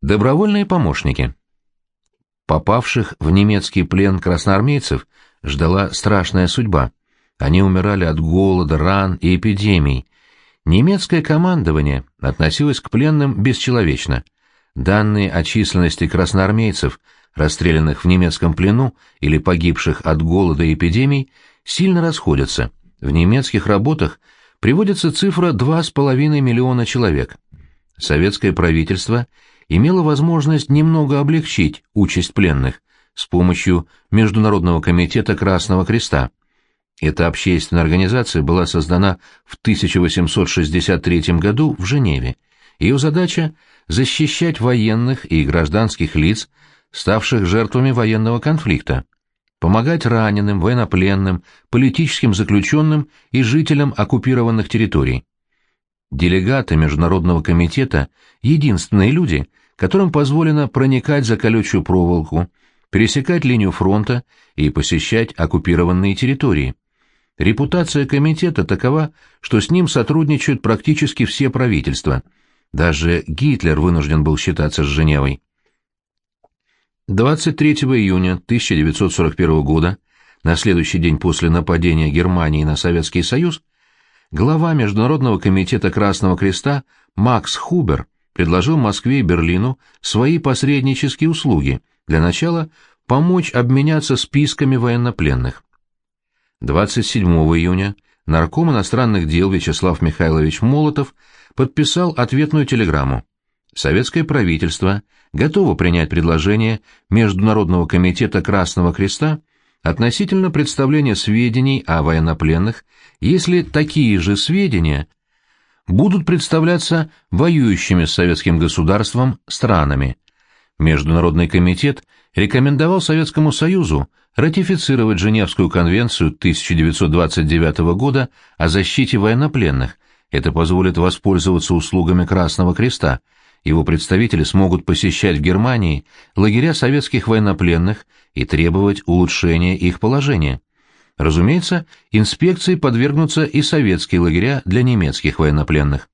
Добровольные помощники. Попавших в немецкий плен красноармейцев ждала страшная судьба. Они умирали от голода, ран и эпидемий. Немецкое командование относилось к пленным бесчеловечно. Данные о численности красноармейцев, расстрелянных в немецком плену или погибших от голода и эпидемий, сильно расходятся. В немецких работах приводится цифра 2,5 миллиона человек. Советское правительство – имела возможность немного облегчить участь пленных с помощью Международного комитета Красного Креста. Эта общественная организация была создана в 1863 году в Женеве. Ее задача – защищать военных и гражданских лиц, ставших жертвами военного конфликта, помогать раненым, военнопленным, политическим заключенным и жителям оккупированных территорий. Делегаты Международного комитета – единственные люди, которым позволено проникать за колючую проволоку, пересекать линию фронта и посещать оккупированные территории. Репутация комитета такова, что с ним сотрудничают практически все правительства. Даже Гитлер вынужден был считаться с Женевой. 23 июня 1941 года, на следующий день после нападения Германии на Советский Союз, глава Международного комитета Красного Креста Макс Хубер предложил Москве и Берлину свои посреднические услуги, для начала помочь обменяться списками военнопленных. 27 июня нарком иностранных дел Вячеслав Михайлович Молотов подписал ответную телеграмму. Советское правительство готово принять предложение Международного комитета Красного Креста относительно представления сведений о военнопленных, если такие же сведения будут представляться воюющими с советским государством странами. Международный комитет рекомендовал Советскому Союзу ратифицировать Женевскую конвенцию 1929 года о защите военнопленных. Это позволит воспользоваться услугами Красного Креста. Его представители смогут посещать в Германии лагеря советских военнопленных и требовать улучшения их положения. Разумеется, инспекции подвергнутся и советские лагеря для немецких военнопленных.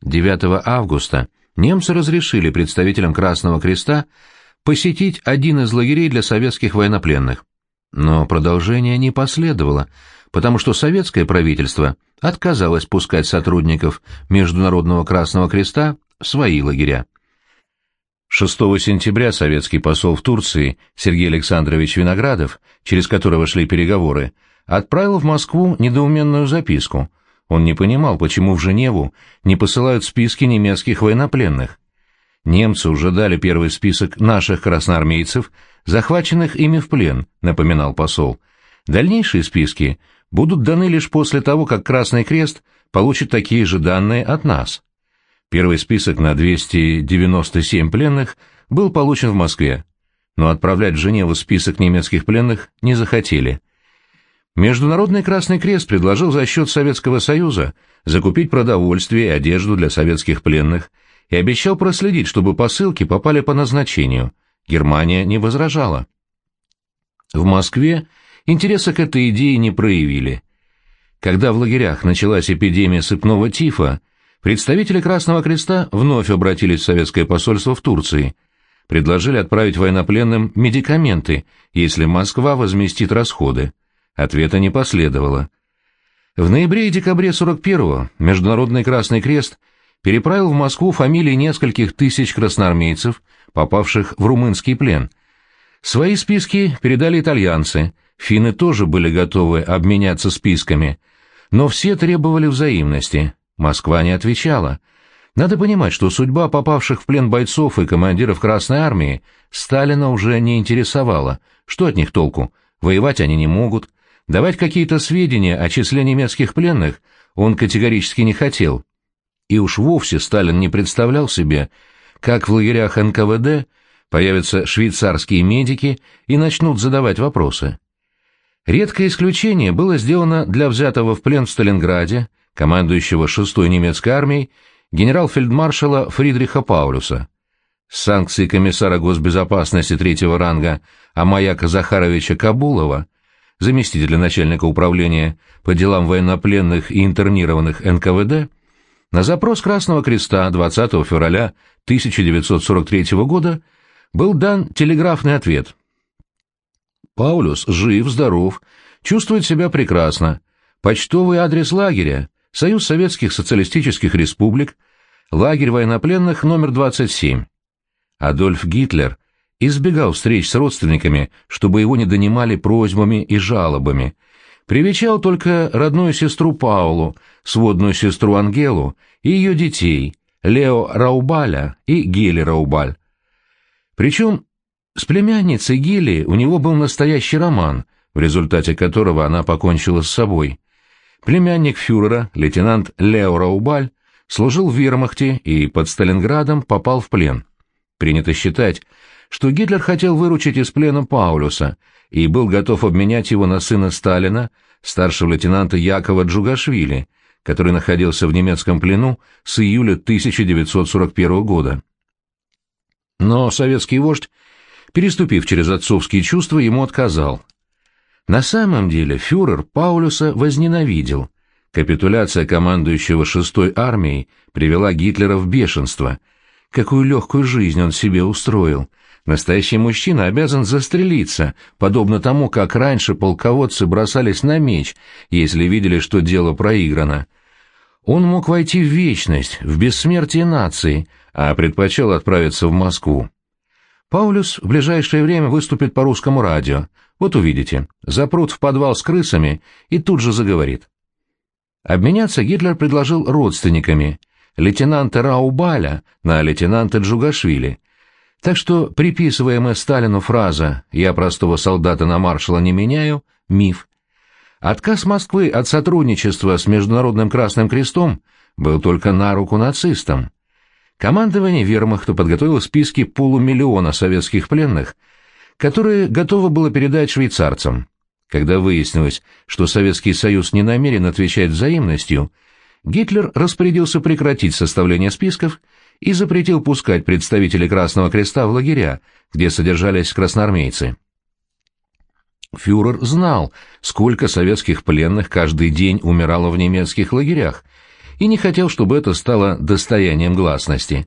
9 августа немцы разрешили представителям Красного Креста посетить один из лагерей для советских военнопленных. Но продолжение не последовало, потому что советское правительство отказалось пускать сотрудников Международного Красного Креста в свои лагеря. 6 сентября советский посол в Турции Сергей Александрович Виноградов, через которого шли переговоры, отправил в Москву недоуменную записку. Он не понимал, почему в Женеву не посылают списки немецких военнопленных. Немцы уже дали первый список наших красноармейцев, захваченных ими в плен, напоминал посол. Дальнейшие списки будут даны лишь после того, как Красный Крест получит такие же данные от нас. Первый список на 297 пленных был получен в Москве, но отправлять в Женеву список немецких пленных не захотели. Международный Красный Крест предложил за счет Советского Союза закупить продовольствие и одежду для советских пленных и обещал проследить, чтобы посылки попали по назначению. Германия не возражала. В Москве интереса к этой идее не проявили. Когда в лагерях началась эпидемия сыпного тифа, Представители Красного Креста вновь обратились в советское посольство в Турции. Предложили отправить военнопленным медикаменты, если Москва возместит расходы. Ответа не последовало. В ноябре и декабре 41-го Международный Красный Крест переправил в Москву фамилии нескольких тысяч красноармейцев, попавших в румынский плен. Свои списки передали итальянцы, финны тоже были готовы обменяться списками, но все требовали взаимности. Москва не отвечала. Надо понимать, что судьба попавших в плен бойцов и командиров Красной Армии Сталина уже не интересовала. Что от них толку? Воевать они не могут. Давать какие-то сведения о числе немецких пленных он категорически не хотел. И уж вовсе Сталин не представлял себе, как в лагерях НКВД появятся швейцарские медики и начнут задавать вопросы. Редкое исключение было сделано для взятого в плен в Сталинграде командующего 6-й немецкой армией генерал-фельдмаршала Фридриха Паулюса. Санкции комиссара госбезопасности третьего ранга Амаяка Захаровича Кабулова, заместителя начальника управления по делам военнопленных и интернированных НКВД, на запрос Красного Креста 20 февраля 1943 года был дан телеграфный ответ. Паулюс жив, здоров, чувствует себя прекрасно. Почтовый адрес лагеря – Союз Советских Социалистических Республик, лагерь военнопленных номер 27. Адольф Гитлер избегал встреч с родственниками, чтобы его не донимали просьбами и жалобами. Привечал только родную сестру Паулу, сводную сестру Ангелу и ее детей, Лео Раубаля и Гели Раубаль. Причем с племянницей Гели у него был настоящий роман, в результате которого она покончила с собой. Племянник фюрера, лейтенант Лео Раубаль, служил в вермахте и под Сталинградом попал в плен. Принято считать, что Гитлер хотел выручить из плена Паулюса и был готов обменять его на сына Сталина, старшего лейтенанта Якова Джугашвили, который находился в немецком плену с июля 1941 года. Но советский вождь, переступив через отцовские чувства, ему отказал. На самом деле фюрер Паулюса возненавидел. Капитуляция командующего шестой армией привела Гитлера в бешенство. Какую легкую жизнь он себе устроил. Настоящий мужчина обязан застрелиться, подобно тому, как раньше полководцы бросались на меч, если видели, что дело проиграно. Он мог войти в вечность, в бессмертие нации, а предпочел отправиться в Москву. Паулюс в ближайшее время выступит по русскому радио. Вот увидите, запрут в подвал с крысами и тут же заговорит. Обменяться Гитлер предложил родственниками, лейтенанта Раубаля на лейтенанта Джугашвили. Так что приписываемая Сталину фраза «я простого солдата на маршала не меняю» — миф. Отказ Москвы от сотрудничества с Международным Красным Крестом был только на руку нацистам. Командование вермахта подготовило списки полумиллиона советских пленных, которые готово было передать швейцарцам. Когда выяснилось, что Советский Союз не намерен отвечать взаимностью, Гитлер распорядился прекратить составление списков и запретил пускать представителей Красного Креста в лагеря, где содержались красноармейцы. Фюрер знал, сколько советских пленных каждый день умирало в немецких лагерях, и не хотел, чтобы это стало достоянием гласности.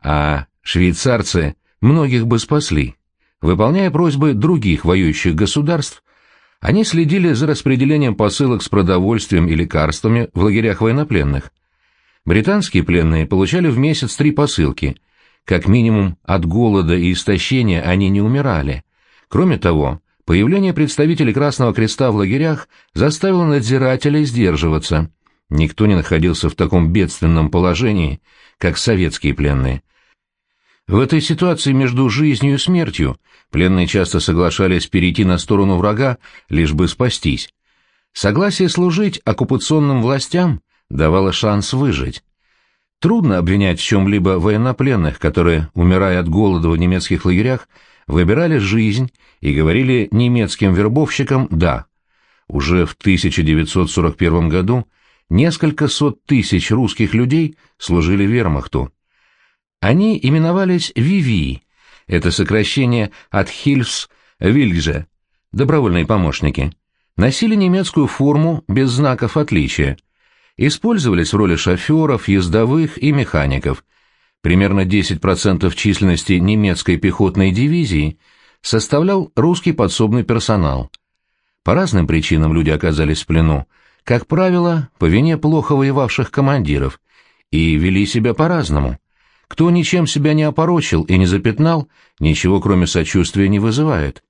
А швейцарцы многих бы спасли. Выполняя просьбы других воюющих государств, они следили за распределением посылок с продовольствием и лекарствами в лагерях военнопленных. Британские пленные получали в месяц три посылки. Как минимум от голода и истощения они не умирали. Кроме того, Появление представителей Красного Креста в лагерях заставило надзирателей сдерживаться. Никто не находился в таком бедственном положении, как советские пленные. В этой ситуации между жизнью и смертью пленные часто соглашались перейти на сторону врага, лишь бы спастись. Согласие служить оккупационным властям давало шанс выжить. Трудно обвинять в чем-либо военнопленных, которые, умирая от голода в немецких лагерях, выбирали жизнь и говорили немецким вербовщикам «да». Уже в 1941 году несколько сот тысяч русских людей служили вермахту. Они именовались «ВИВИ», это сокращение от «Хильфс Вильгже», добровольные помощники, носили немецкую форму без знаков отличия, использовались в роли шоферов, ездовых и механиков, Примерно 10% численности немецкой пехотной дивизии составлял русский подсобный персонал. По разным причинам люди оказались в плену, как правило, по вине плохо воевавших командиров, и вели себя по-разному. Кто ничем себя не опорочил и не запятнал, ничего кроме сочувствия не вызывает.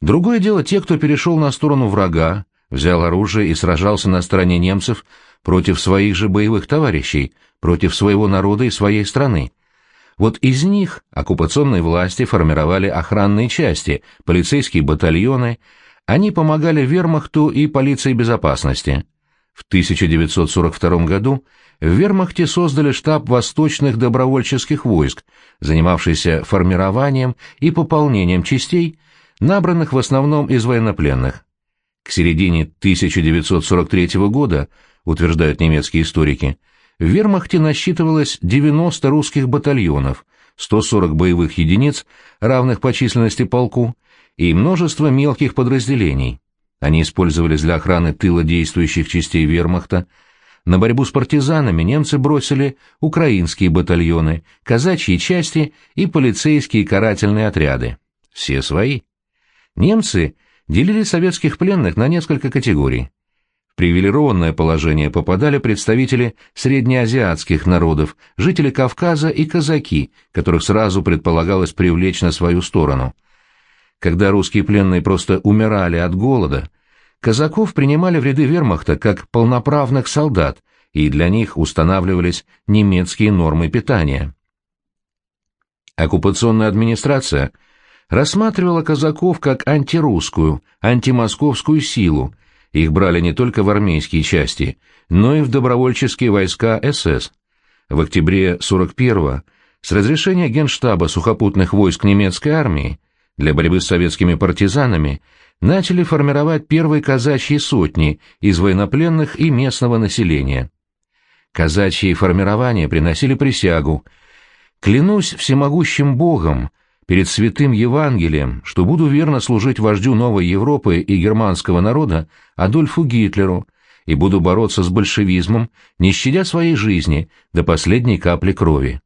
Другое дело те, кто перешел на сторону врага, взял оружие и сражался на стороне немцев против своих же боевых товарищей, против своего народа и своей страны. Вот из них оккупационные власти формировали охранные части, полицейские батальоны, они помогали вермахту и полиции безопасности. В 1942 году в вермахте создали штаб восточных добровольческих войск, занимавшийся формированием и пополнением частей, набранных в основном из военнопленных. К середине 1943 года, утверждают немецкие историки, в вермахте насчитывалось 90 русских батальонов, 140 боевых единиц, равных по численности полку, и множество мелких подразделений. Они использовались для охраны тыла действующих частей вермахта, на борьбу с партизанами немцы бросили украинские батальоны, казачьи части и полицейские карательные отряды. Все свои. Немцы делили советских пленных на несколько категорий. В привилегированное положение попадали представители среднеазиатских народов, жители Кавказа и казаки, которых сразу предполагалось привлечь на свою сторону. Когда русские пленные просто умирали от голода, казаков принимали в ряды вермахта как полноправных солдат, и для них устанавливались немецкие нормы питания. Оккупационная администрация рассматривала казаков как антирусскую, антимосковскую силу, их брали не только в армейские части, но и в добровольческие войска СС. В октябре 41-го с разрешения Генштаба сухопутных войск немецкой армии для борьбы с советскими партизанами начали формировать первые казачьи сотни из военнопленных и местного населения. Казачьи формирования приносили присягу «Клянусь всемогущим Богом, перед святым Евангелием, что буду верно служить вождю новой Европы и германского народа Адольфу Гитлеру и буду бороться с большевизмом, не щадя своей жизни до последней капли крови.